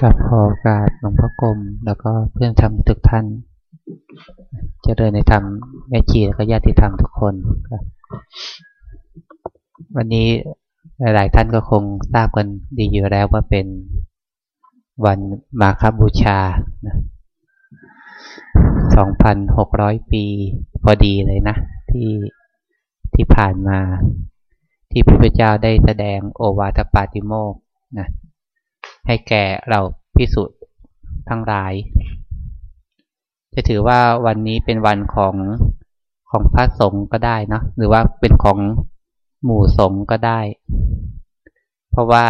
กับขอการหลวงพ่อกรมแล้วก็เพื่อนทำทุกท่านจเจริญในธรรมแม่ชีและก็ญาติธรรมทุกคนครับ วันนี้หลายท่านก็คงทราบกันดีอยู่แล้วว่าเป็นวันมาคบูชา 2,600 ปีพอดีเลยนะ ที่ที่ผ่านมาที่พระพุทธเจ้าได้แสดงโอวาทปาติโมกนะ ให้แก่เราพิสุทธ์ทั้งหลาย จะถือว่าวันนี้เป็นวันของของพระสงฆ์ก็ได้นะหรือว่าเป็นของหมู่สงฆ์ก็ได้ เพราะว่า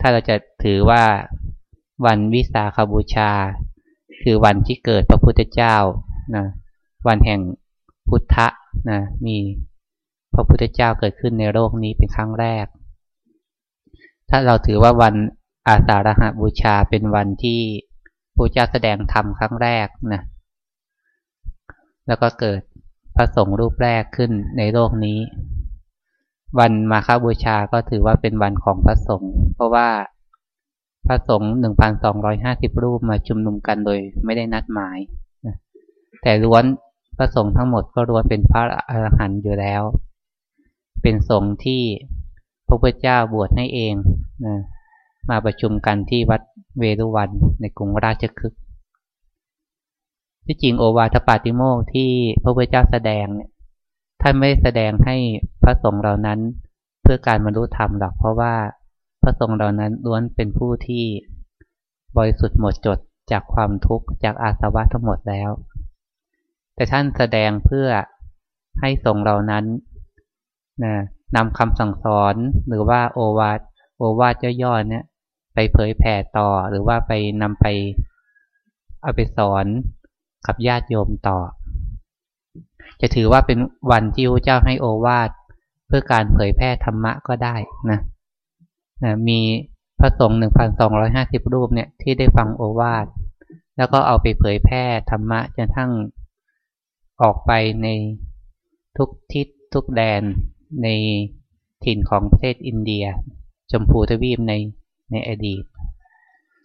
ถ้าเราจะถือว่าวันวิสาขบูชา คือวันที่เกิดพระพุทธเจ้านะวันแห่งพุทธะนะมีพระพุทธเจ้าเกิดขึ้นในโลกนี้เป็นครั้งแรก ถ้าเราถือว่าวัน อาสาฬหบูชาเป็นวันที่พระเจ้าแสดงธรรมครั้งแรกนะ แล้วก็เกิดพระสงฆ์รูปแรกขึ้นในโลกนี้ วันมาฆบูชาก็ถือว่าเป็นวันของพระสงฆ์เพราะว่าพระสงฆ์หนึ่งพันสองร้อยห้าสิบรูปมาชุมนุมกันโดยไม่ได้นัดหมายแต่ล้วนพระสงฆ์ทั้งหมดก็ล้วนเป็นพระอรหันต์อยู่แล้ว เป็นสงฆ์ที่พระพุทธเจ้าบวชให้เองนะ มาประชุมกันที่วัดเวรุวันในกรุงราชคฤห์ที่จริงโอวาทปาติโมกที่พระพุทธเจ้าแสดงเนี่ยท่านไม่แสดงให้พระสงฆ์เหล่านั้นเพื่อการบรรลุธรรมหรอกเพราะว่าพระสงฆ์เหล่านั้นล้วนเป็นผู้ที่บริสุทธิ์หมดจดจากความทุกข์จากอาสวะทั้งหมดแล้ว แต่ท่านแสดงเพื่อให้สงฆ์เหล่านั้นนะนำคำสั่งสอนหรือว่าโอวาทโอวาทย่อๆเนี่ย ไปเผยแผ่ต่อหรือว่าไปนำไปเอาไปสอนกับญาติโยมต่อ จะถือว่าเป็นวันที่พระเจ้าให้โอวาทเพื่อการเผยแพร่ธรรมะก็ได้นะนะมีพระสงฆ์หนึ่งพันสองร้อยห้าสิบรูปเนี่ยที่ได้ฟังโอวาท แล้วก็เอาไปเผยแพร่ธรรมะจนทั้งออกไปในทุกทิศทุกแดนในถิ่นของประเทศอินเดีย ชมพูทวีปใน ในอดีต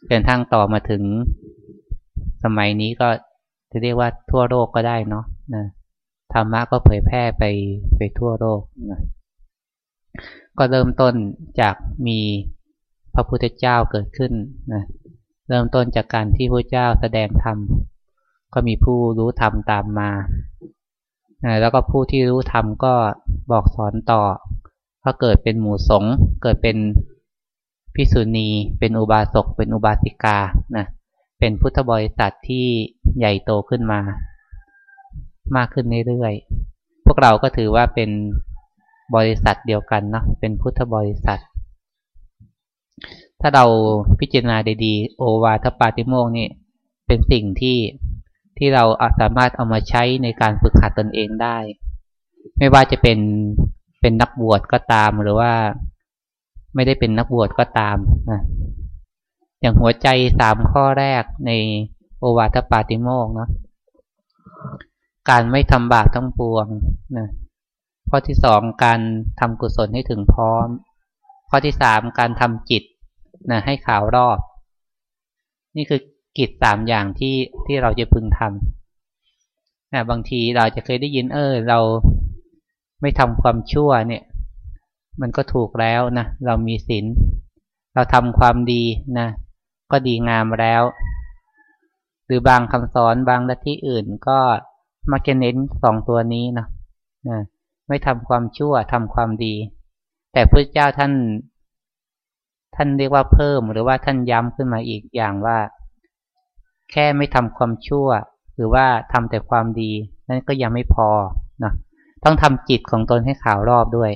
จนทั้งต่อมาถึงสมัยนี้ก็จะเรียกว่าทั่วโลกก็ได้เนาะนะธรรมะก็เผยแพร่ไปไปทั่วโลกนะก็เริ่มต้นจากมีพระพุทธเจ้าเกิดขึ้นนะเริ่มต้นจากการที่พระเจ้าแสดงธรรมก็มีผู้รู้ธรรมตามมา แล้วก็ผู้ที่รู้ธรรมก็บอกสอนต่อ ก็เกิดเป็นหมู่สงฆ์เกิดเป็น พิสุณีเป็นอุบาสกเป็นอุบาสิกานะเป็นพุทธบริษัทที่ใหญ่โตขึ้นมา มากขึ้นเรื่อยๆพวกเราก็ถือว่าเป็นบริษัทเดียวกันเนาะเป็นพุทธบริษัท ถ้าเราพิจารณาดีๆโอวาทปาติโมกนี่เป็นสิ่งที่ที่เราสามารถเอามาใช้ในการฝึกหัดตนเองได้ ไม่ว่าจะเป็นเป็นนักบวชก็ตามหรือว่า ไม่ได้เป็นนักบวชก็ตามนะอย่างหัวใจสามข้อแรกในโอวาทปาติโมกเนาะการไม่ทำบาปทั้งปวงนะข้อที่สองการทำกุศลให้ถึงพร้อม ข้อที่สามการทำจิตนะให้ขาวรอบ นี่คือกิจสามอย่างที่ที่เราจะพึงทำนะบางทีเราจะเคยได้ยินเออเราไม่ทำความชั่วเนี่ย มันก็ถูกแล้วนะเรามีศีลเราทำความดีนะก็ดีงามแล้ว หรือบางคำสอนบางลัทธิอื่นก็มักจะเน้นสองตัวนี้นะนะไม่ทำความชั่วทำความดี แต่พระเจ้าท่าน ท่านเรียกว่าเพิ่มหรือว่าท่านย้ำขึ้นมาอีกอย่างว่า แค่ไม่ทำความชั่ว หรือว่าทำแต่ความดี นั่นก็ยังไม่พอนะต้องทำจิตของตนให้ขาวรอบด้วย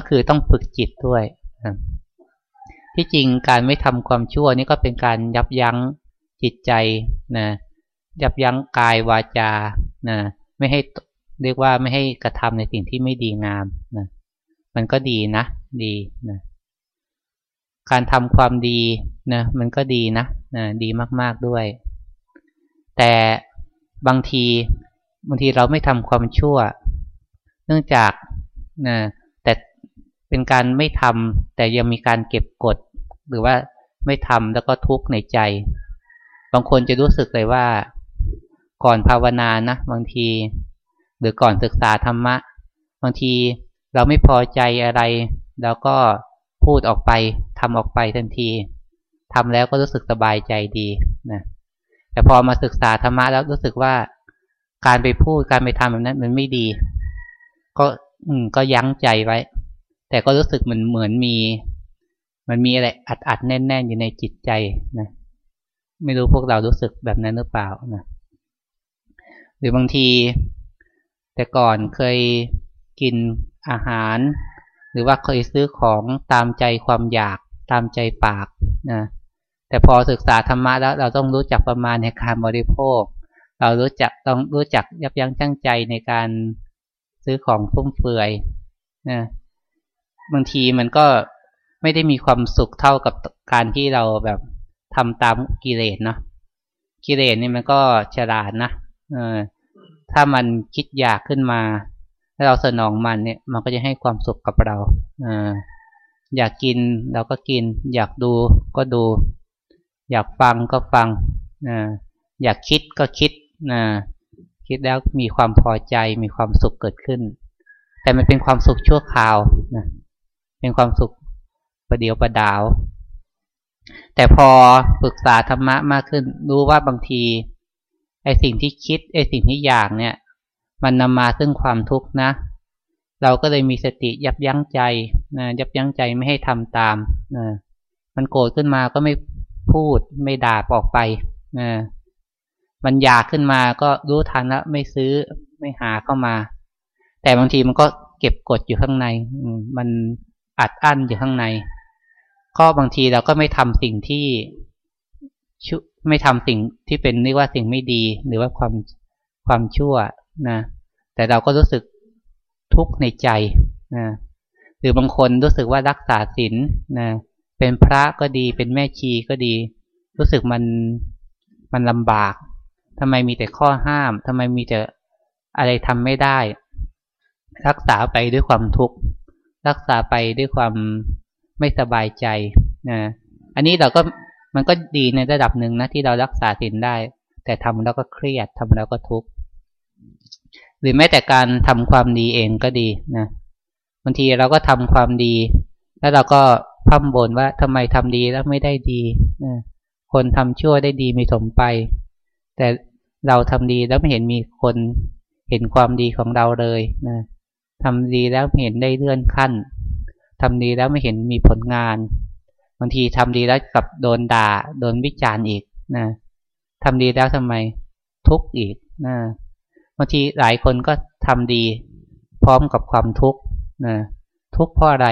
ก็คือต้องฝึกจิตด้วยที่จริงการไม่ทำความชั่วนี่ก็เป็นการยับยั้งจิตใจนะยับยั้งกายวาจานะไม่ให้เรียกว่าไม่ให้กระทำในสิ่งที่ไม่ดีงามนะมันก็ดีนะ ดีนะการทำความดีนะมันก็ดีนะนะดีมากๆด้วย แต่บางทีบางทีเราไม่ทำความชั่ว เนื่องจากนะ เป็นการไม่ทำแต่ยังมีการเก็บกด หรือว่าไม่ทำแล้วก็ทุกข์ในใจ บางคนจะรู้สึกเลยว่า ก่อนภาวนานะบางที หรือก่อนศึกษาธรรมะ บางทีเราไม่พอใจอะไรเราก็พูดออกไปทำออกไปทันทีทำแล้วก็รู้สึกสบายใจดีนะแต่พอมาศึกษาธรรมะแล้วรู้สึกว่าการไปพูดการไปทำแบบนั้นมันไม่ดี ก็ อืม ก็ยั้งใจไว้ แต่ก็รู้สึกเหมือนเหมือนมี มันมีอะไรอัดอัดแน่น ๆ อยู่ในจิตใจนะไม่รู้พวกเรารู้สึกแบบนั้นหรือเปล่านะหรือบางที แต่ก่อนเคยกินอาหาร หรือว่าเคยซื้อของตามใจความอยากตามใจปากนะแต่พอศึกษาธรรมะแล้วเราต้องรู้จักประมาณในการบริโภค เรารู้จักต้องรู้จักยับยั้งชั่งใจในการซื้อของฟุ่มเฟือยนะ บางทีมันก็ไม่ได้มีความสุขเท่ากับการที่เราแบบทำตามกิเลสเนาะกิเลสนี่มันก็ฉลาดนะเออถ้ามันคิดอยากขึ้นมาถ้าเราสนองมันเนี่ย มันก็จะให้ความสุขกับเราออยากกินเราก็กิน อยากดูก็ดู อยากฟังก็ฟังอยากคิดก็คิดนะคิดแล้วมีความพอใจมีความสุขเกิดขึ้น แต่มันเป็นความสุขชั่วคราวนะ เป็นความสุขประเดียวประดาว แต่พอฝึกษาธรรมะมากขึ้น รู้ว่าบางทีไอสิ่งที่คิดไอสิ่งที่อยากเนี่ย มันนำมาซึ่งความทุกข์นะ เราก็เลยมีสติยับยั้งใจนะยับยั้งใจไม่ให้ทำตามนะมันโกรธขึ้นมาก็ไม่พูดไม่ด่าออกไปนะมันอยากขึ้นมาก็รู้ทันแล้วไม่ซื้อไม่หาเข้ามา แต่บางทีมันก็เก็บกดอยู่ข้างในมัน อัดอั้นอยู่ข้างใน ก็บางทีเราก็ไม่ทำสิ่งที่ไม่ทำสิ่งที่เป็นเรียกว่าสิ่งไม่ดี หรือว่าความความชั่วนะแต่เราก็รู้สึกทุกข์ในใจนะหรือบางคนรู้สึกว่ารักษาศีลนะเป็นพระก็ดีเป็นแม่ชีก็ดี รู้สึกมันมันลำบากทำไมมีแต่ข้อห้ามทำไมมีแต่อะไรทำไม่ได้ รักษาไปด้วยความทุกข์ รักษาไปด้วยความไม่สบายใจนะอันนี้เราก็มันก็ดีในระดับหนึ่งนะที่เรารักษาศีลได้ แต่ทำแล้วก็เครียดทำแล้วก็ทุกข์หรือแม้แต่การทำความดีเองก็ดีนะบางทีเราก็ทำความดี แล้วเราก็พั่มบ่นว่าทำไมทำดีแล้วไม่ได้ดีนะคนทำชั่วได้ดีม่สมไป แต่เราทำดีแล้วไม่เห็นมีคนเห็นความดีของเราเลยนะ ทำดีแล้วเห็นได้เลื่อนขั้นทำดีแล้วไม่เห็นมีผลงาน บางทีทำดีแล้วกับโดนด่า โดนวิจารณ์อีกนะทำดีแล้วทำไมทุกข์อีกนะบางทีหลายคนก็ทำดีพร้อมกับความทุกข์นะทุกข์เพราะอะไร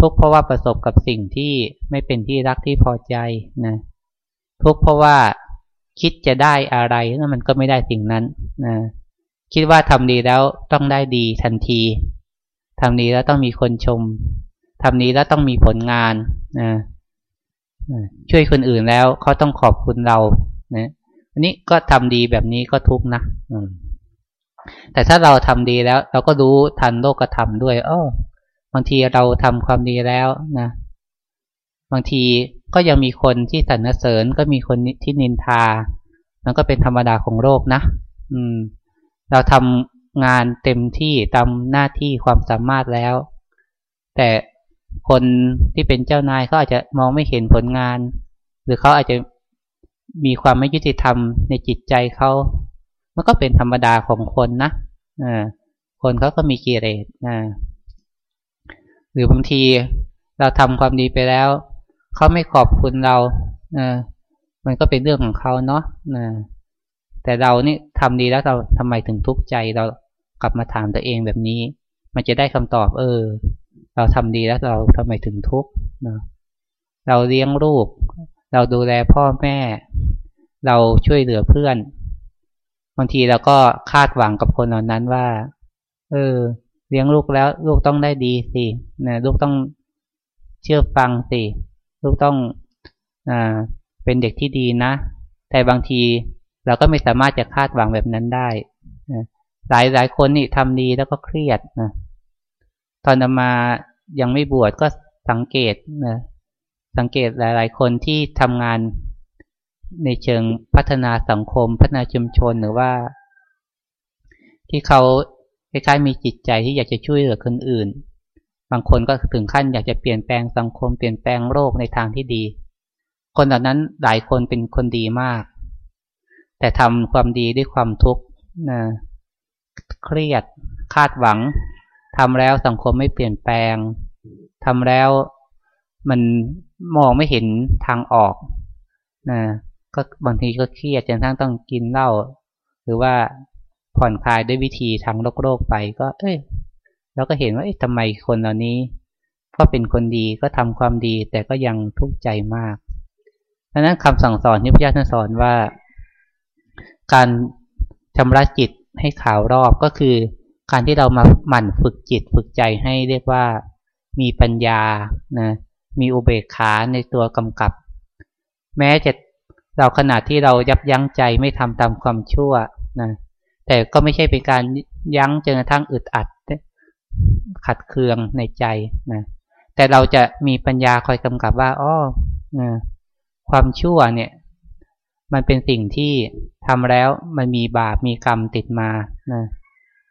ทุกข์เพราะว่าประสบกับสิ่งที่ไม่เป็นที่รักที่พอใจนะทุกข์เพราะว่าคิดจะได้อะไรแล้วมันก็ไม่ได้สิ่งนั้นนะ คิดว่าทำดีแล้วต้องได้ดีทันทีทำดีแล้วต้องมีคนชมทำดีแล้วต้องมีผลงานนะช่วยคนอื่นแล้วเขาต้องขอบคุณเรานะอันนี้ก็ทำดีแบบนี้ก็ทุกนะแต่ถ้าเราทำดีแล้ว เราก็รู้ทันโลกธรรมด้วยอ้อบางทีเราทำความดีแล้วนะ บางทีก็ยังมีคนที่สรรเสริญก็มีคนที่นินทา มันก็เป็นธรรมดาของโลกนะ อืม เราทำงานเต็มที่ตามหน้าที่ความสามารถแล้ว แต่คนที่เป็นเจ้านายเขาอาจจะมองไม่เห็นผลงาน หรือเขาอาจจะมีความไม่ยุติธรรมในจิตใจเขามันก็เป็นธรรมดาของคนนะคนเขาก็มีกิเลสหรือบางทีเราทำความดีไปแล้ว เขาไม่ขอบคุณเราอ่ามันก็เป็นเรื่องของเขาเนาะ แต่เรานี่ทำดีแล้วเราทำไมถึงทุกข์ใจเรากลับมาถามตัวเองแบบนี้ มันจะได้คำตอบ เออ เราทำดีแล้วเราทำไมถึงทุกข์นะเราเลี้ยงลูก เราดูแลพ่อแม่ เราช่วยเหลือเพื่อน บางทีเราก็คาดหวังกับคนเหล่านั้นว่า เออ เลี้ยงลูกแล้ว ลูกต้องได้ดีสินะลูกต้องเชื่อฟังสิ ลูกต้องอ่าเป็นเด็กที่ดีนะ แต่บางที เราก็ไม่สามารถจะคาดหวังแบบนั้นได้หลายหลายคนนี่ทำดีแล้วก็เครียดนะตอนมายังไม่บวชก็สังเกตนะสังเกตหลาย ๆ คนที่ทำงานในเชิงพัฒนาสังคม พัฒนาชุมชนหรือว่า ที่เขาคล้ายๆมีจิตใจที่อยากจะช่วยเหลือคนอื่น บางคนก็ถึงขั้นอยากจะเปลี่ยนแปลงสังคมเปลี่ยนแปลงโลกในทางที่ดี คนเหล่านั้นหลายคนเป็นคนดีมาก แต่ทำความดีด้วยความทุกข์นะเครียดคาดหวังทำแล้วสังคมไม่เปลี่ยนแปลงทำแล้วมันมองไม่เห็นทางออกนะก็บางทีก็เครียดจนทั้งต้องกินเหล้าหรือว่าผ่อนคลายด้วยวิธีทางโลกโลกไปก็ เอ้ยเราก็เห็นว่าเอ๊ะทำไมคนเหล่านี้ ก็เป็นคนดีก็ทำความดีแต่ก็ยังทุกข์ใจมากดังนั้นคำสั่งสอนที่พระเจ้าท่านสอนว่า การชำระจิตให้ขาวรอบก็คือ การที่เรามาหมั่นฝึกจิตฝึกใจให้เรียกว่ามีปัญญานะมีอุเบกขาในตัวกำกับ แม้จะเราขนาดที่เรายับยั้งใจไม่ทำตามความชั่วนะแต่ก็ไม่ใช่เป็นการยั้งจนกระทั่งอึดอัด ขัดเคืองในใจนะแต่เราจะมีปัญญาคอยกำกับว่าอ้อนะความชั่วเนี่ย มันเป็นสิ่งที่ทำแล้วมันมีบาปมีกรรมติดมานะ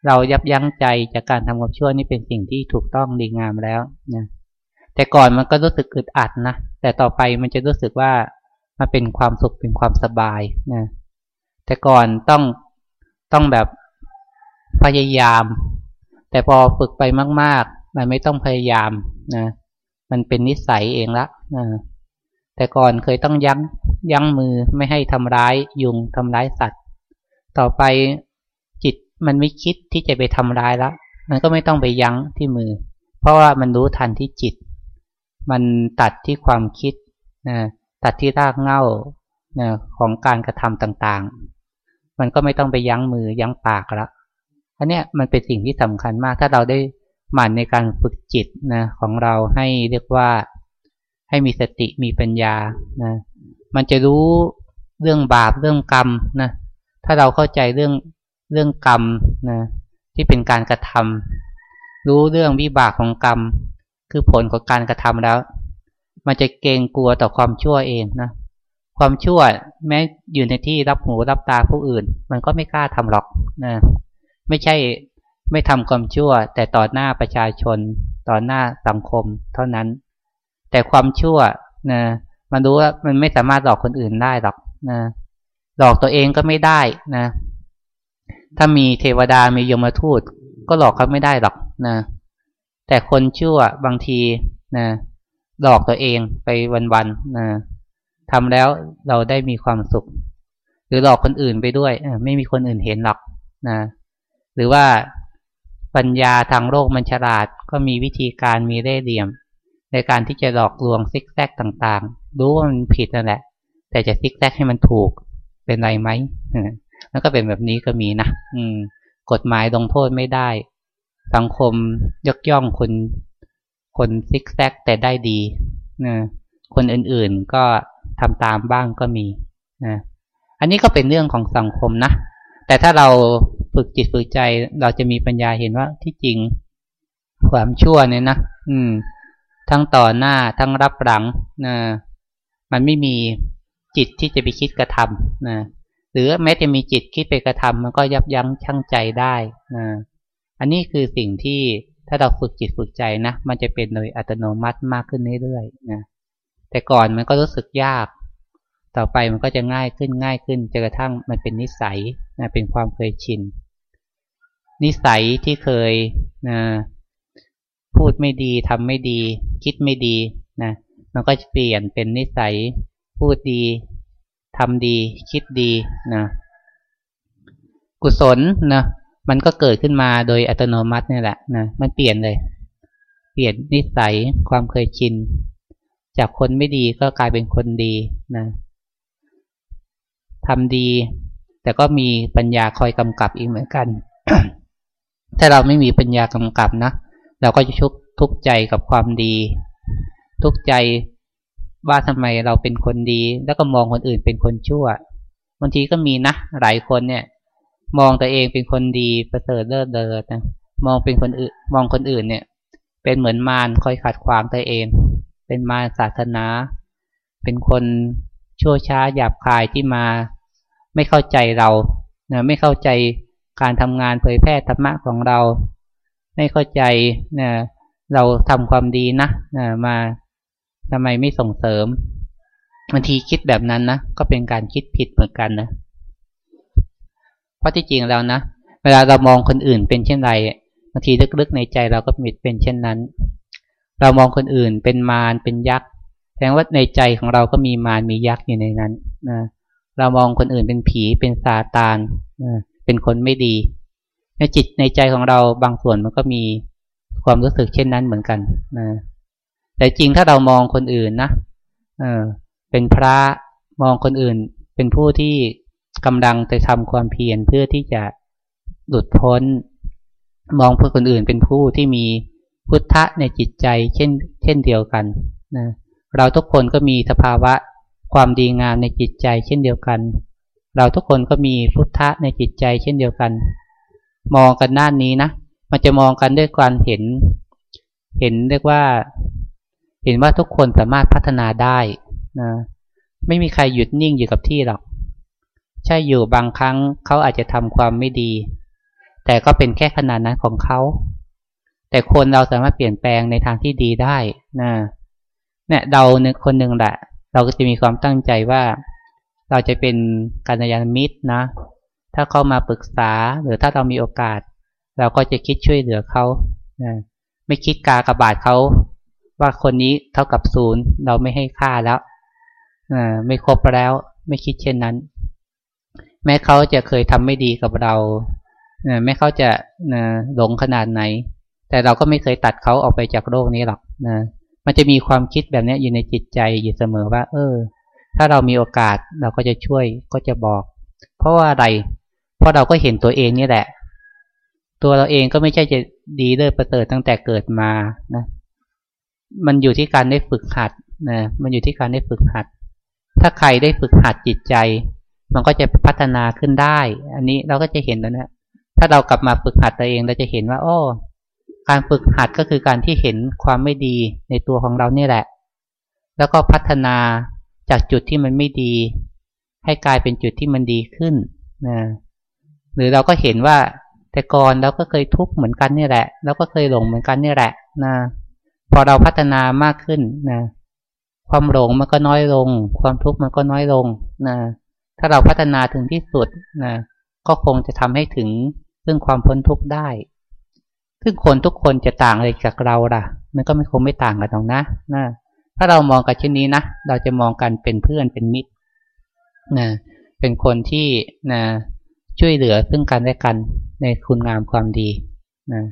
เรายับยั้งใจจากการทำความชั่วนี่เป็นสิ่งที่ถูกต้องดีงามแล้วนะแต่ก่อนมันก็รู้สึกอึดอัดนะแต่ต่อไปมันจะรู้สึกว่ามันเป็นความสุขเป็นความสบายนะแต่ก่อนต้องต้องแบบพยายาม แต่พอฝึกไปมาก ๆ มันไม่ต้องพยายามนะมันเป็นนิสัยเองละนะ แต่ก่อนเคยต้องยั้งยั้งมือไม่ให้ทำร้ายยุงทำร้ายสัตว์ ต่อไปจิตมันไม่คิดที่จะไปทำร้ายแล้วมันก็ไม่ต้องไปยั้งที่มือ เพราะว่ามันรู้ทันที่จิต มันตัดที่ความคิดนะตัดที่รากเหง้านะของการกระทำต่างๆ มันก็ไม่ต้องไปยั้งมือยั้งปากละอันเนี้ยมันเป็นสิ่งที่สำคัญมากถ้าเราได้หมั่นในการฝึกจิตนะของเราให้เรียกว่า ให้มีสติมีปัญญานะมันจะรู้เรื่องบาปเรื่องกรรมนะถ้าเราเข้าใจเรื่องเรื่องกรรมนะที่เป็นการกระทำรู้เรื่องวิบากของกรรม คือผลของการกระทำแล้ว มันจะเกรงกลัวต่อความชั่วเองนะความชั่วแม้อยู่ในที่รับหูรับตาผู้อื่น มันก็ไม่กล้าทำหรอกนะไม่ใช่ไม่ทำความชั่ว แต่ต่อหน้าประชาชน ต่อหน้าสังคม เท่านั้น แต่ความชั่วนะมันรู้ว่ามันไม่สามารถหลอกคนอื่นได้หรอกนะหลอกตัวเองก็ไม่ได้นะ ถ้ามีเทวดามียมทูต ก็หลอกเขาไม่ได้หรอกนะ แต่คนชั่วบางทีนะหลอกตัวเองไปวันๆนะทำแล้วเราได้มีความสุข หรือหลอกคนอื่นไปด้วยไม่มีคนอื่นเห็นหรอกนะ หรือว่าปัญญาทางโลกมันฉลาดก็มีวิธีการมีเล่ห์เหลี่ยม ในการที่จะหลอกลวงซิกแซกต่างๆ รู้ว่ามันผิดนั่นแหละ แต่จะซิกแซกให้มันถูกเป็นไรไหมแล้วก็เป็นแบบนี้ก็มีนะอืม กฎหมายลงโทษไม่ได้ สังคมยกย่องคนคนซิกแซกแต่ได้ดีนะคนอื่นๆก็ทำตามบ้างก็มีนะอันนี้ก็เป็นเรื่องของสังคมนะ แต่ถ้าเราฝึกจิตฝึกใจ เราจะมีปัญญาเห็นว่าที่จริงความชั่วเนี่ยนะ อืม ทั้งต่อหน้าทั้งรับหลังนะมันไม่มีจิตที่จะไปคิดกระทำนะหรือแม้จะมีจิตคิดไปกระทำมันก็ยับยั้งชั่งใจได้นะอันนี้คือสิ่งที่ถ้าเราฝึกจิตฝึกใจนะ มันจะเป็นโดยอัตโนมัติมากขึ้นเรื่อยๆนะแต่ก่อนมันก็รู้สึกยาก ต่อไปมันก็จะง่ายขึ้นง่ายขึ้นจนกระทั่งมันเป็นนิสัยนะเป็นความเคยชิน นิสัยที่เคยนะ พูดไม่ดีทำไม่ดี คิดไม่ดีนะมันก็จะเปลี่ยนเป็นนิสัย พูดดีทำดี คิดดีนะกุศลนะมันก็เกิดขึ้นมาโดยอัตโนมัตินี่แหละนะมันเปลี่ยนเลย เปลี่ยนนิสัยความเคยชิน จากคนไม่ดีก็กลายเป็นคนดีนะทำดี แต่ก็มีปัญญาคอยกำกับอีกเหมือนกัน ถ้าเราไม่มีปัญญากำกับนะ เราก็จะชุกทุกข์ใจกับความดี ทุกข์ใจว่าทำไมเราเป็นคนดี แล้วก็มองคนอื่นเป็นคนชั่วบางทีก็มีนะหลายคนเนี่ย มองตัวเองเป็นคนดีประเสริฐเลิศเลิศนะมองเป็นคนอื่นมองคนอื่นเนี่ย เป็นเหมือนมารคอยขัดขวางตัวเอง เป็นมารศาสนา เป็นคนชั่วช้าหยาบคายที่มาไม่เข้าใจเรานะไม่เข้าใจการทำงานเผยแพร่ธรรมะของเรา ไม่เข้าใจนะเราทำความดีนะนะมาทำไมไม่ส่งเสริมบางทีคิดแบบนั้นนะก็เป็นการคิดผิดเหมือนกันนะเพราะที่จริงแล้วนะเวลาเรามองคนอื่นเป็นเช่นไรบางทีลึกๆในใจเราก็มีเป็นเช่นนั้น เรามองคนอื่นเป็นมารเป็นยักษ์แสดงว่าในใจของเราก็มีมารมียักษ์อยู่ในนั้นนะเรามองคนอื่นเป็นผีเป็นซาตานนะเป็นคนไม่ดี ในจิตในใจของเราบางส่วนมันก็มีความรู้สึกเช่นนั้นเหมือนกันนะแต่จริงถ้าเรามองคนอื่นนะเออเป็นพระมองคนอื่น เป็นผู้ที่กำลังจะทำความเพียรเพื่อที่จะหลุดพ้น มองผู้คนอื่นเป็นผู้ที่มีพุทธะในจิตใจ เช่น เช่นเดียวกันนะเราทุกคนก็มีสภาวะความดีงามในจิตใจเช่นเดียวกัน เราทุกคนก็มีพุทธะในจิตใจเช่นเดียวกัน มองกันด้านนี้นะมันจะมองกันด้วยการเห็น เห็นเรียกว่า เห็นว่าทุกคนสามารถพัฒนาได้นะไม่มีใครหยุดนิ่งอยู่กับที่หรอก ใช่อยู่บางครั้งเขาอาจจะทำความไม่ดี แต่ก็เป็นแค่ขนาดนั้นของเขาแต่คนเราสามารถเปลี่ยนแปลงในทางที่ดีได้นะเนี่ยเราเนี่ยคนหนึ่งแหละ เราก็จะมีความตั้งใจว่า เราจะเป็นกัลยาณมิตรนะ ถ้าเขามาปรึกษาหรือถ้าเรามีโอกาส เราก็จะคิดช่วยเหลือเขานะไม่คิดกากระบาดเขาว่าคนนี้เท่ากับศูนย์เราไม่ให้ค่าแล้วไม่ครบแล้ว ไม่คิดเช่นนั้น แม้เขาจะเคยทำไม่ดีกับเราแม้เขาจะหลงขนาดไหน แต่เราก็ไม่เคยตัดเขาออกไปจากโลกนี้หรอกนะมันจะมีความคิดแบบนี้อยู่ในจิตใจอยู่เสมอว่า เออ ถ้าเรามีโอกาสเราก็จะช่วยก็จะบอก เพราะว่าอะไร เพราะเราก็เห็นตัวเองนี่แหละ ตัวเราเองก็ไม่ใช่จะดีเลิศประเสริฐตั้งแต่เกิดมานะมันอยู่ที่การได้ฝึกหัดนะมันอยู่ที่การได้ฝึกหัด ถ้าใครได้ฝึกหัดจิตใจ มันก็จะพัฒนาขึ้นได้ อันนี้เราก็จะเห็นแล้วนะถ้าเรากลับมาฝึกหัดตัวเองเราจะเห็นว่าโอ้การฝึกหัดก็คือการที่เห็นความไม่ดีในตัวของเรานี่แหละ แล้วก็พัฒนาจากจุดที่มันไม่ดี ให้กลายเป็นจุดที่มันดีขึ้นนะ หรือเราก็เห็นว่าแต่ก่อนเราก็เคยทุกข์เหมือนกันนี่แหละเราก็เคยหลงเหมือนกันนี่แหละนะพอเราพัฒนามากขึ้นนะความหลงมันก็น้อยลง ความทุกข์มันก็น้อยลงนะถ้าเราพัฒนาถึงที่สุดนะก็คงจะทำให้ถึงซึ่งความพ้นทุกข์ได้ ซึ่งคนทุกคนจะต่างอะไรจากเราล่ะ มันก็ไม่คงไม่ต่างกันหรอกนะนะถ้าเรามองกันเช่นนี้นะเราจะมองกันเป็นเพื่อนเป็นมิตรนะเป็นคนที่นะ ช่วยเหลือซึ่งกันและกันในคุณงามความดีนะ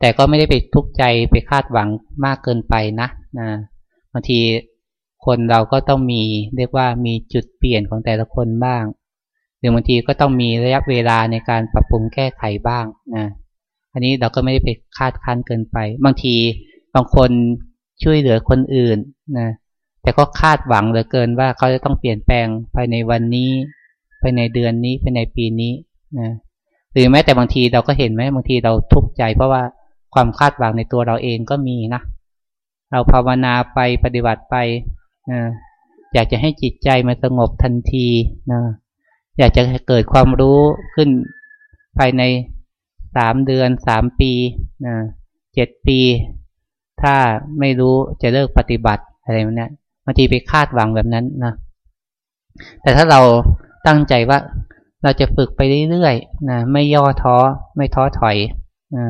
แต่ก็ไม่ได้ไปทุกข์ใจไปคาดหวังมากเกินไปนะนะบางทีคนเราก็ต้องมีเรียกว่ามีจุดเปลี่ยนของแต่ละคนบ้างหรือบางทีก็ต้องมีระยะเวลาในการปรับปรุงแก้ไขบ้างนะอันนี้เราก็ไม่ได้ไปคาดคั้นเกินไป บางทีบางคนช่วยเหลือคนอื่นนะแต่ก็คาดหวังเหลือเกินว่าเขาจะต้องเปลี่ยนแปลงภายในวันนี้ ภายในเดือนนี้ภายในปีนี้นะหรือแม้แต่บางทีเราก็เห็นไหมบางทีเราทุกข์ใจ เพราะว่าความคาดหวังในตัวเราเองก็มีนะเราภาวนาไปปฏิบัติไปนะอยากจะให้จิตใจมันสงบทันทีนะอยากจะเกิดความรู้ขึ้นภายในสามเดือนสามปีนะเจ็ดปี ถ้าไม่รู้จะเลิกปฏิบัติอะไรแบบนี้บางทีไปคาดหวังแบบนั้นนะแต่ถ้าเรา ตั้งใจว่าเราจะฝึกไปเรื่อยๆนะไม่ย่อท้อ ไม่ท้อถอยนะ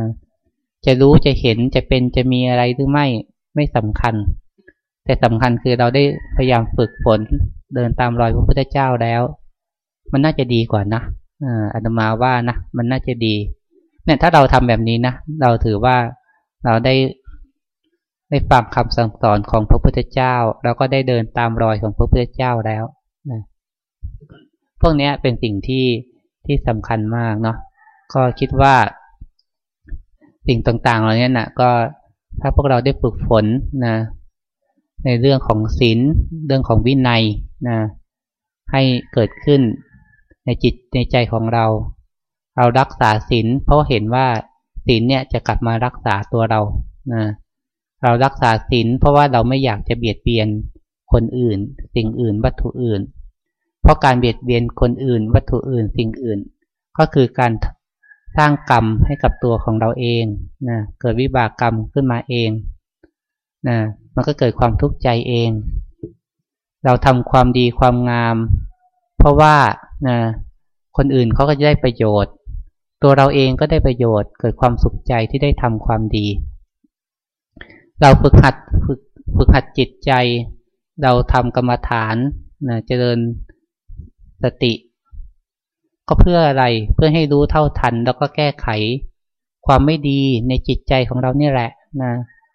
จะรู้จะเห็นจะเป็นจะมีอะไรหรือไม่ไม่สำคัญ แต่สำคัญคือเราได้พยายามฝึกฝนเดินตามรอยพระพุทธเจ้าแล้ว มันน่าจะดีกว่านะอาตมาว่านะมันน่าจะดีเนี่ยถ้าเราทำแบบนี้นะเราถือว่าเราได้ได้ฟังคำสั่งสอนของพระพุทธเจ้า แล้วก็ได้เดินตามรอยของพระพุทธเจ้าแล้ว พวกนี้เป็นสิ่งที่ที่สำคัญมากเนาะก็คิดว่าสิ่งต่างๆเหล่านี้นะก็ถ้าพวกเราได้ฝึกฝนนะ ในเรื่องของศีลเรื่องของวินัยนะ ให้เกิดขึ้นในจิตในใจของเรา เรารักษาศีลเพราะเห็นว่าศีลเนี่ยจะกลับมารักษาตัวเรานะเรารักษาศีลเพราะว่าเราไม่อยากจะเบียดเบียนคนอื่น สิ่งอื่นวัตถุอื่น เพราะการเบียดเบียนคนอื่น วัตถุอื่นสิ่งอื่น ก็คือการสร้างกรรมให้กับตัวของเราเองนะเกิดวิบากกรรมขึ้นมาเองนะมันก็เกิดความทุกข์ใจเอง เราทำความดีความงาม เพราะว่านะคนอื่นเขาก็จะได้ประโยชน์ ตัวเราเองก็ได้ประโยชน์ เกิดความสุขใจที่ได้ทำความดี เราฝึกหัดฝึกฝึกหัดจิตใจ เราทำกรรมฐานนะเจริญ สติ ก็เพื่ออะไรเพื่อให้รู้เท่าทันแล้วก็แก้ไข ความไม่ดีในจิตใจของเรานี่แหละนะ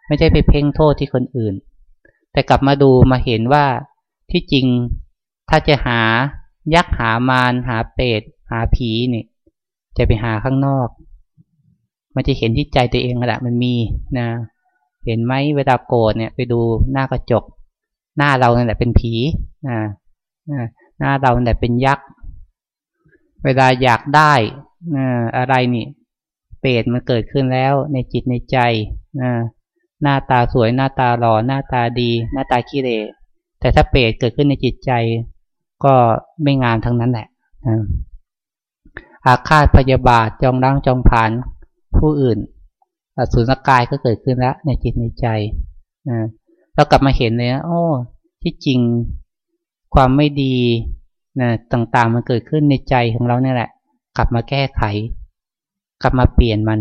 ไม่ได้ไปเพ่งโทษที่คนอื่น แต่กลับมาดูมาเห็นว่าที่จริงถ้าจะหายักษ์หามารหาเปรตหาผีเนี่ยจะไปหาข้างนอก มันจะเห็นที่ใจตัวเองแหละมันมีนะ เห็นไหมเวลาโกรธเนี่ย ไปดูหน้ากระจก หน้าเราเนี่ยแหละเป็นผีนะนะ หน้าเราเนี่ยเป็นยักษ์ เวลาอยากได้อะไรนี่ เปรตมันเกิดขึ้นแล้วในจิตในใจหน้าตาสวยหน้าตาหล่อหน้าตาดี หน้าตาขี้เลแต่ถ้าเปรตเกิดขึ้นในจิตใจ ก็ไม่งามทั้งนั้นแหละอาฆาตพยาบาทจองรังจองผานผู้อื่นสุนกายก็เกิดขึ้นแล้วในจิตในใจเรากลับมาเห็นเลยนะโอ้ ที่จริง ความไม่ดีนะต่างๆมันเกิดขึ้นในใจของเราเนี่ยแหละ กลับมาแก้ไข กลับมาเปลี่ยนมัน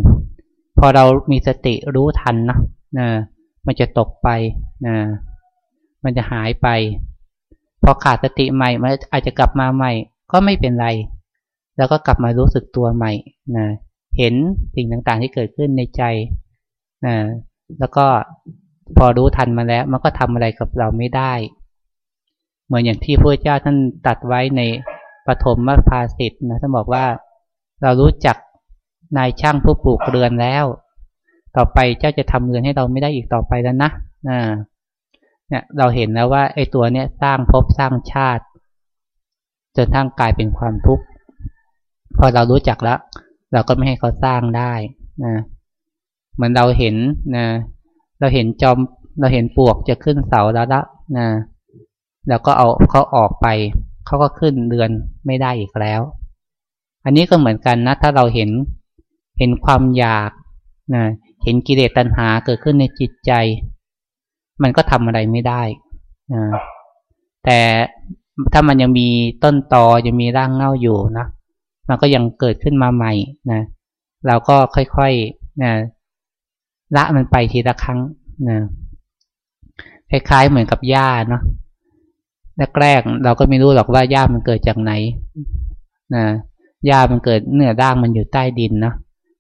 พอเรามีสติรู้ทันนะนะมันจะตกไปนะมันจะหายไป พอขาดสติใหม่มันอาจจะกลับมาใหม่ ก็ไม่เป็นไร แล้วก็กลับมารู้สึกตัวใหม่นะเห็นสิ่งต่างๆที่เกิดขึ้นในใจนะแล้วก็พอรู้ทันมาแล้ว มันก็ทำอะไรกับเราไม่ได้ เหมือนอย่างที่พระเจ้าท่านตัดไว้ในปฐมมภาสิทธ์นะท่านบอกว่าเรารู้จักนายช่างผู้ปลูกเรือนแล้ว ต่อไปเจ้าจะทำเรือนให้เราไม่ได้อีกต่อไปแล้วนะนะเนี่ยเราเห็นแล้วว่าไอ้ตัวเนี้ยสร้างภพสร้างชาติ จนทั้งกลายเป็นความทุกข์พอเรารู้จักแล้ว เราก็ไม่ให้เขาสร้างได้นะเหมือนเราเห็นนะเราเห็นจอมเราเห็นปวกจะขึ้นเสาแล้วละนะ แล้วก็เอาเขาออกไป เขาก็ขึ้นเดือนไม่ได้อีกแล้ว อันนี้ก็เหมือนกันนะ ถ้าเราเห็นเห็นความอยากนะเห็นกิเลสตัณหาเกิดขึ้นในจิตใจ มันก็ทำอะไรไม่ได้นะแต่ถ้ามันยังมีต้นตอยังมีร่างเง่าอยู่นะ มันก็ยังเกิดขึ้นมาใหม่นะ เราก็ค่อยๆนะละมันไปทีละครั้งนะคล้ายๆเหมือนกับหญ้าเนาะ แรกๆเราก็ไม่รู้หรอกว่าหญ้ามันเกิดจากไหนนะหญ้ามันเกิดเนื้อร่างมันอยู่ใต้ดินเนาะ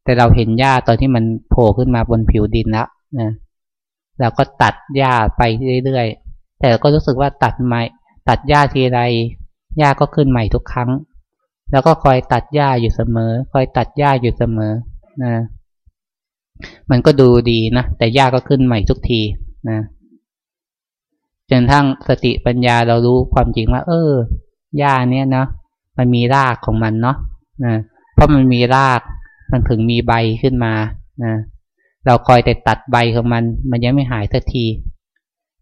แต่เราเห็นหญ้าตอนที่มันโผล่ขึ้นมาบนผิวดินแล้วนะเราก็ตัดหญ้าไปเรื่อยๆแต่ก็รู้สึกว่าตัดใหม่ตัดหญ้าทีไรหญ้าก็ขึ้นใหม่ทุกครั้ง แล้วก็คอยตัดหญ้าอยู่เสมอ คอยตัดหญ้าอยู่เสมอนะมันก็ดูดีนะแต่หญ้าก็ขึ้นใหม่ทุกทีนะ จนทั้งสติปัญญาเรารู้ความจริงว่า เออหญ้าเนี้ยเนาะมันมีรากของมันเนาะนะเพราะมันมีรากมันถึงมีใบขึ้นมานะเราคอยแต่ตัดใบของมัน มันยังไม่หายสักที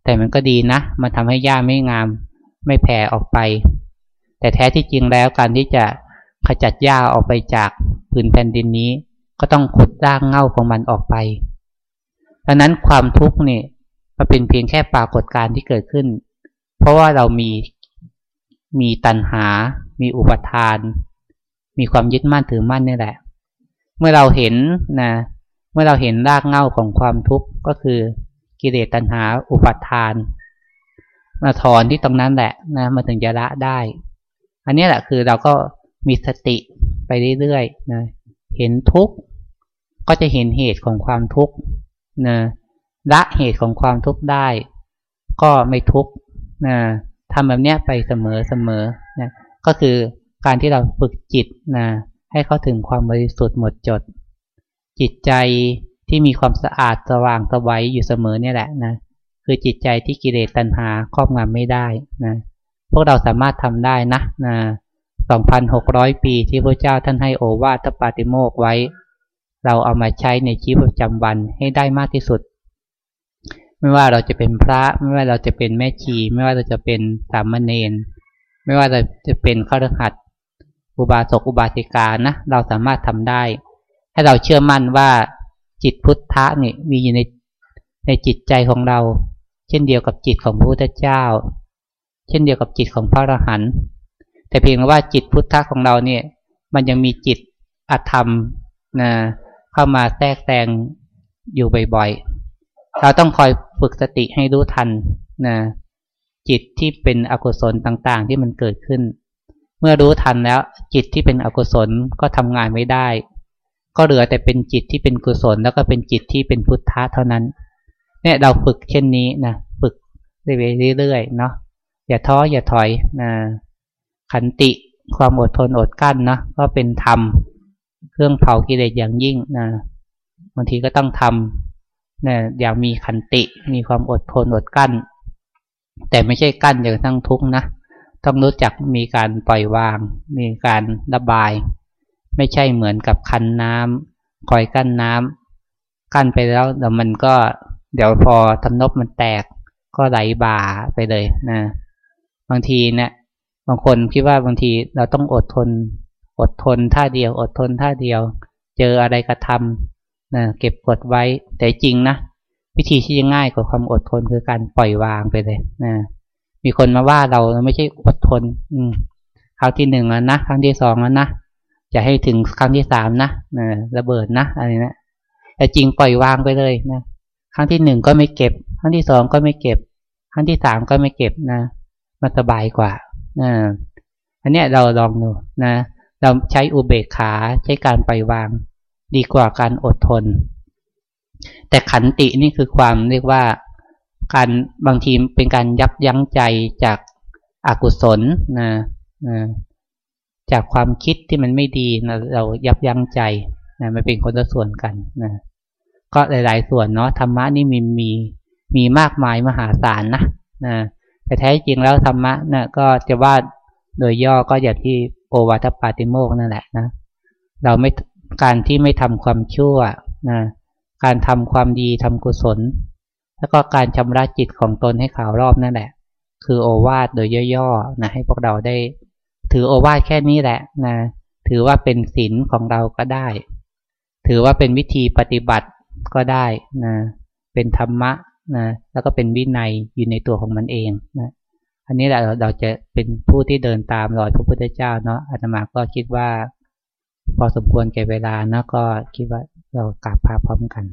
แต่มันก็ดีนะมันทำให้หญ้าไม่งาม ไม่แผ่ออกไป แต่แท้ที่จริงแล้วการที่จะขจัดหญ้าออกไปจากผืนแผ่นดินนี้ ก็ต้องขุดรากเง่าของมันออกไปดังนั้นความทุกข์นี่ มันเป็นเพียงแค่ปรากฏการณ์ที่เกิดขึ้น เพราะว่าเรามีมีตัณหา มีอุปทาน มีความยึดมั่นถือมั่นนี่แหละ เมื่อเราเห็นนะ เมื่อเราเห็นรากเหง้าของความทุกข์ก็คือกิเลสตัณหาอุปาทาน มาถอนที่ตรงนั้นแหละนะมาถึงจะละได้ อันนี้แหละคือเราก็มีสติไปเรื่อยๆนะ เห็นทุกข์ก็จะเห็นเหตุของความทุกข์นะ ละเหตุของความทุกข์ได้ ก็ไม่ทุกข์นะทำแบบนี้ไปเสมอๆนะก็คือการที่เราฝึกจิตนะให้เข้าถึงความบริสุทธิ์หมดจด จิตใจที่มีความสะอาดสว่างสวัยอยู่เสมอเนี่ยแหละนะคือจิตใจที่กิเลสตัณหาครอบงำไม่ได้นะพวกเราสามารถทำได้นะนะ2,600 ปีที่พระเจ้าท่านให้โอวาทปาติโมกไว้ เราเอามาใช้ในชีวิตประจำวันให้ได้มากที่สุด ไม่ว่าเราจะเป็นพระ ไม่ว่าเราจะเป็นแม่ชี ไม่ว่าเราจะเป็นสามเณรไม่ว่าเราจะเป็นข้าราชการอุบาสกอุบาสิกานะเราสามารถทำได้ ให้เราเชื่อมั่นว่าจิตพุทธะนี่มีอยู่ในในจิตใจของเรา เช่นเดียวกับจิตของพระพุทธเจ้า เช่นเดียวกับจิตของพระอรหันต์แต่เพียงว่าจิตพุทธะของเราเนี่ย มันยังมีจิตอธรรมนะเข้ามาแทรกแซงอยู่บ่อยๆ เราต้องคอยฝึกสติให้รู้ทันนะจิตที่เป็นอกุศลต่างๆ ที่มันเกิดขึ้น เมื่อรู้ทันแล้ว จิตที่เป็นอกุศลก็ทำงานไม่ได้ ก็เหลือแต่เป็นจิตที่เป็นกุศล แล้วก็เป็นจิตที่เป็นพุทธะเท่านั้น เนี่ยเราฝึกเช่นนี้นะฝึกเรื่อยๆเนาะอย่าท้ออย่าถอยนะขันติความอดทนอดกั้นนะก็เป็นธรรม เครื่องเผากิเลสอย่างยิ่งนะบางทีก็ต้องทำนะอย่างมีขันติ มีความอดทนอดกั้น แต่ไม่ใช่กั้นอย่างทั้งทุกนะ ต้องรู้จักมีการปล่อยวาง มีการระบาย ไม่ใช่เหมือนกับคันน้ำคอยกั้นน้ำกั้นไปแล้วเดี๋ยวมันก็เดี๋ยวพอทำนบมันแตก ก็ไหลบ่าไปเลยนะบางทีเนะี่ยบางคนคิดว่าบางทีเราต้องอดทน อดทนท่าเดียว อดทนท่าเดียว เจออะไรกระทำ นะเก็บกดไว้แต่จริงนะวิธีที่ง่ายกว่าความอดทนคือการปล่อยวางไปเลยนะมีคนมาว่าเราเราไม่ใช่อดทน อืมครั้งที่หนึ่งแล้วนะครั้งที่สองแล้วนะจะให้ถึงครั้งที่สามนะนะระเบิดนะอะไรนะแต่จริงปล่อยวางไปเลยนะครั้งที่หนึ่งก็ไม่เก็บ ครั้งที่สองก็ไม่เก็บ ครั้งที่สามก็ไม่เก็บนะมันสบายกว่าอันนี้เราลองดูนะ เราใช้อุเบกขาใช้การปล่อยวาง ดีกว่าการอดทน แต่ขันตินี่คือความเรียกว่าการบางทีเป็นการยับยั้งใจจากอากุศลนะนะจากความคิดที่มันไม่ดีนะเรายับยั้งใจนะมันเป็นคนละส่วนกันนะก็หลาย ๆ ส่วนเนาะธรรมะนี่มีมีมีมากมายมหาศาลนะนะแต่แท้จริงแล้วธรรมะนะก็จะว่าโดยย่อก็อย่างที่โอวาทปาติโมกนั่นแหละนะเราไม่ การที่ไม่ทำความชั่วนะการทำความดีทำกุศล แล้วก็การชำระจิตของตนให้ขาวรอบนั่นแหละ คือโอวาทโดยย่อๆนะให้พวกเราได้ ถือโอวาทแค่นี้แหละนะถือว่าเป็นศีลของเราก็ได้ ถือว่าเป็นวิธีปฏิบัติก็ได้นะเป็นธรรมะนะแล้วก็เป็นวินัยอยู่ในตัวของมันเองนะอันนี้แหละเราจะเป็นผู้ที่เดินตามรอยพระพุทธเจ้าเนาะอาตมาก็คิดว่า พอสมควรแก่เวลานะก็คิดว่าเรากราบพาพร้อมกัน